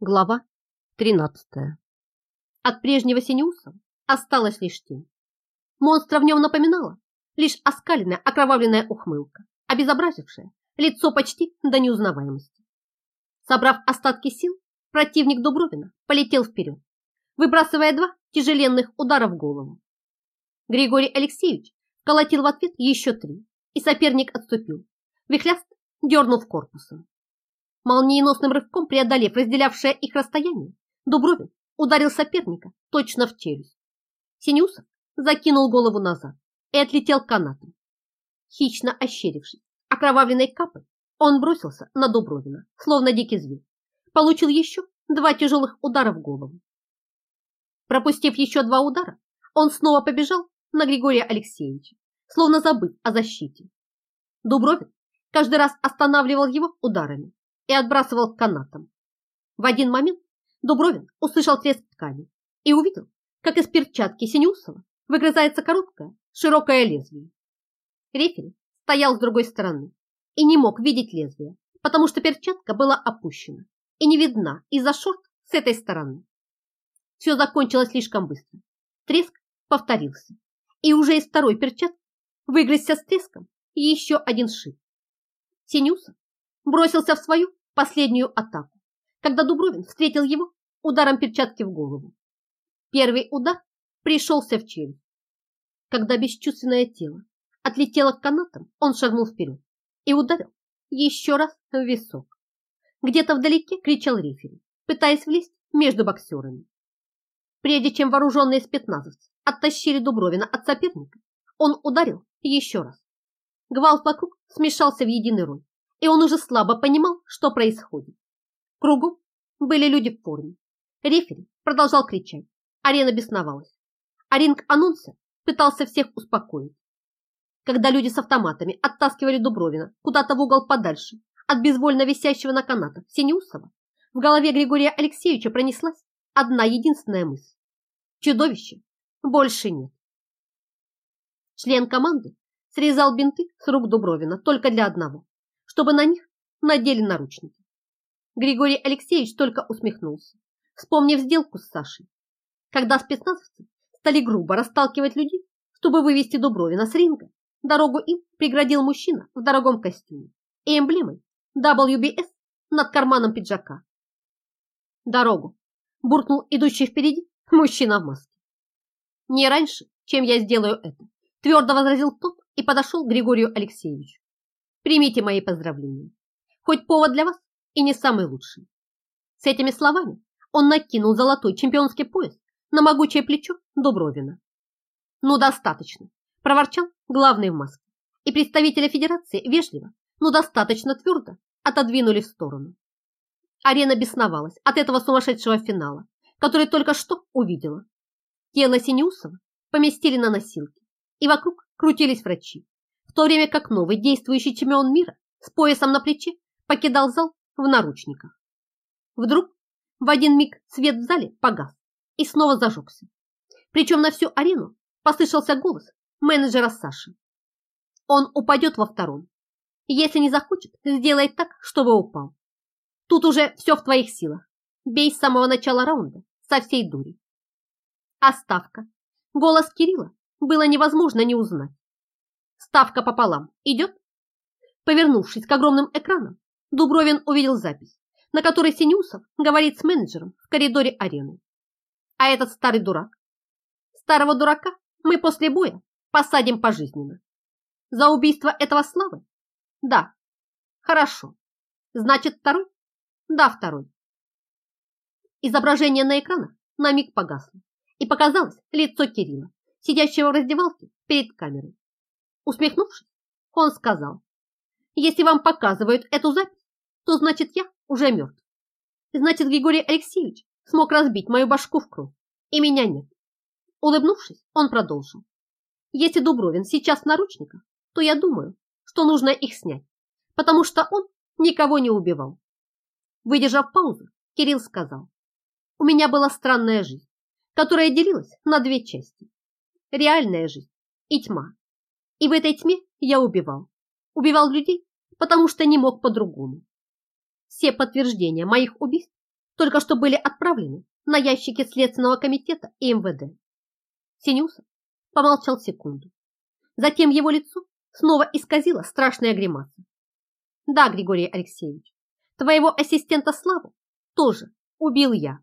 Глава 13. От прежнего Синеуса осталась лишь тень. Монстра в нем напоминала лишь оскаленная окровавленная ухмылка, обезобразившая лицо почти до неузнаваемости. Собрав остатки сил, противник Дубровина полетел вперед, выбрасывая два тяжеленных удара в голову. Григорий Алексеевич колотил в ответ еще три, и соперник отступил, вихляст дернув корпусом. Молниеносным рывком преодолев разделявшее их расстояние, Дубровин ударил соперника точно в челюсть. Синюсов закинул голову назад и отлетел канатом. Хищно ощерившись, окровавленной капой, он бросился на Дубровина, словно дикий зверь. Получил еще два тяжелых удара в голову. Пропустив еще два удара, он снова побежал на Григория Алексеевича, словно забыв о защите. Дубровин каждый раз останавливал его ударами, и отбрасывал к канатам. В один момент Дубровин услышал треск ткани и увидел, как из перчатки Синюсова выгрызается короткое, широкое лезвие. Рефери стоял с другой стороны и не мог видеть лезвие, потому что перчатка была опущена и не видна из-за шорт с этой стороны. Все закончилось слишком быстро. Треск повторился, и уже из второй перчатки выгрызся с треском еще один шип. Синюсов бросился в свою последнюю атаку, когда Дубровин встретил его ударом перчатки в голову. Первый удар пришелся в челюсть. Когда бесчувственное тело отлетело к канатам, он шагнул вперед и ударил еще раз в висок. Где-то вдалеке кричал рефери, пытаясь влезть между боксерами. Прежде чем вооруженные спецназовцы оттащили Дубровина от соперника, он ударил еще раз. Гвалт вокруг смешался в единый рой и он уже слабо понимал, что происходит. Кругом были люди в форме. Рефери продолжал кричать. Арена бесновалась. А ринг-анонсер пытался всех успокоить. Когда люди с автоматами оттаскивали Дубровина куда-то в угол подальше от безвольно висящего на канатах Синеусова, в голове Григория Алексеевича пронеслась одна единственная мысль. Чудовища больше нет. Член команды срезал бинты с рук Дубровина только для одного чтобы на них надели наручники. Григорий Алексеевич только усмехнулся, вспомнив сделку с Сашей. Когда спецназовцы стали грубо расталкивать людей, чтобы вывести Дубровина с ринга, дорогу им преградил мужчина в дорогом костюме и эмблемой WBS над карманом пиджака. Дорогу буркнул идущий впереди мужчина в маске. Не раньше, чем я сделаю это, твердо возразил тот и подошел к Григорию Алексеевичу. Примите мои поздравления. Хоть повод для вас и не самый лучший. С этими словами он накинул золотой чемпионский пояс на могучее плечо Дубровина. «Ну, достаточно», – проворчал главный в маске. И представителя федерации вежливо, но достаточно твердо отодвинули в сторону. Арена бесновалась от этого сумасшедшего финала, который только что увидела. Тело Синеусова поместили на носилки, и вокруг крутились врачи, в то время как новый действующий чемпион мира с поясом на плече покидал зал в наручниках. Вдруг в один миг свет в зале погас и снова зажегся. Причем на всю арену послышался голос менеджера Саши. Он упадет во втором. Если не захочет, сделай так, чтобы упал. Тут уже все в твоих силах. Бей с самого начала раунда со всей дури. А ставка. Голос Кирилла было невозможно не узнать. Ставка пополам. Идет? Повернувшись к огромным экранам, Дубровин увидел запись, на которой Синюсов говорит с менеджером в коридоре арены. А этот старый дурак. Старого дурака мы после боя посадим пожизненно. За убийство этого Славы? Да. Хорошо. Значит, второй? Да, второй. Изображение на экранах на миг погасло, и показалось лицо Кирилла, сидящего в раздевалке перед камерой. Усмехнувшись, он сказал, если вам показывают эту запись, то значит я уже мертв. Значит, Григорий Алексеевич смог разбить мою башку в кровь, и меня нет. Улыбнувшись, он продолжил. Если Дубровин сейчас в наручниках, то я думаю, что нужно их снять, потому что он никого не убивал. Выдержав паузу, Кирилл сказал, у меня была странная жизнь, которая делилась на две части. Реальная жизнь и тьма. И в этой тьме я убивал. Убивал людей, потому что не мог по-другому. Все подтверждения моих убийств только что были отправлены на ящики Следственного комитета и МВД. Синюсов помолчал секунду. Затем его лицо снова исказило страшная гримаса. Да, Григорий Алексеевич, твоего ассистента Славу тоже убил я.